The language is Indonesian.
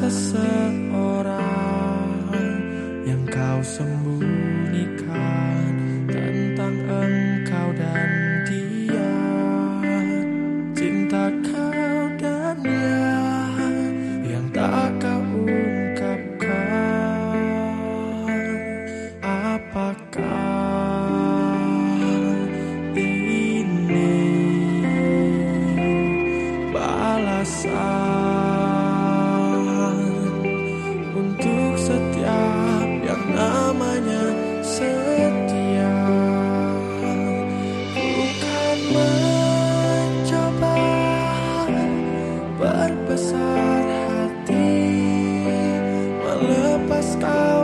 seseorang yang kau sembunyikan tentang engkau dan dia. Cinta kau dan dia yang tak kau ungkapkan. Apakah ini balasan? Berbesar hati melepas kau